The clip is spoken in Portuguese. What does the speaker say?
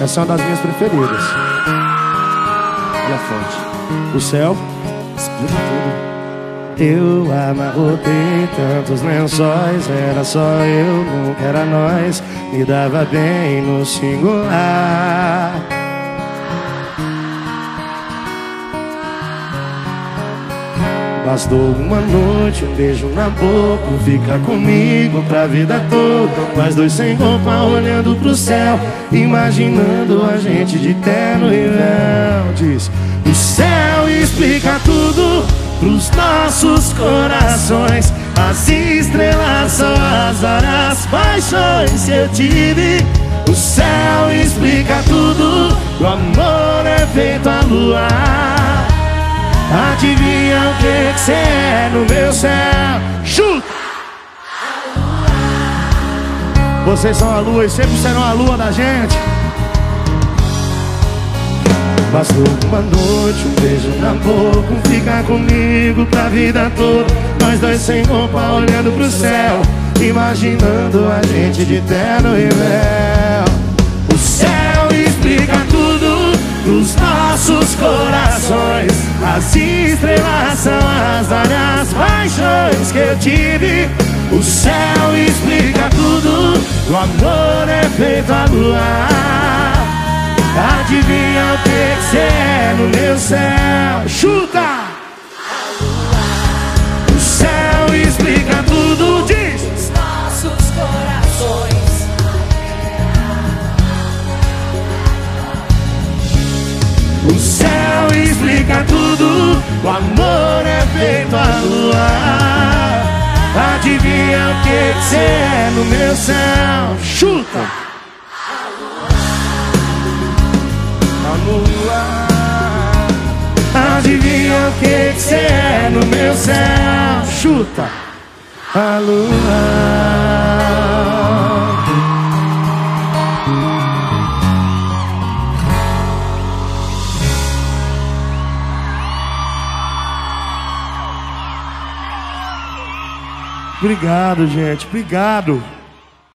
Essa é uma das minhas preferidas. Olha a fonte. O céu explica tudo. Eu amarrotei tantos lençóis, era só eu, nunca era nós. Me dava bem no singular. Bastou uma noite, um beijo na boca Fica comigo pra vida toda. Nós dois sem roupa olhando pro céu Imaginando a gente de terno e véu. Diz, o céu explica tudo Pros nossos corações. As estrelas são as horas paixões que eu tive. O céu explica tudo O amor é feito a lua. Adivinha que cê é no meu céu? Chuta! Vocês são a lua e sempre serão a lua da gente. Bastou uma noite, um beijo na boca, ficar comigo pra vida toda. Nós dois sem roupa olhando pro céu, imaginando a gente de terno e véu. O céu explica tudo dos nossos corações. As estrelas são as várias paixões que eu tive. O céu explica tudo, o amor é feito a lua. Adivinha o que você é no meu céu? Chuta! O céu explica tudo, diz! Os nossos corações. O céu explica tudo, o amor é feito a lua. Adivinha o que que cê é no meu céu? Chuta! A lua. Adivinha o que que cê é no meu céu? Chuta! A lua. Obrigado, gente. Obrigado.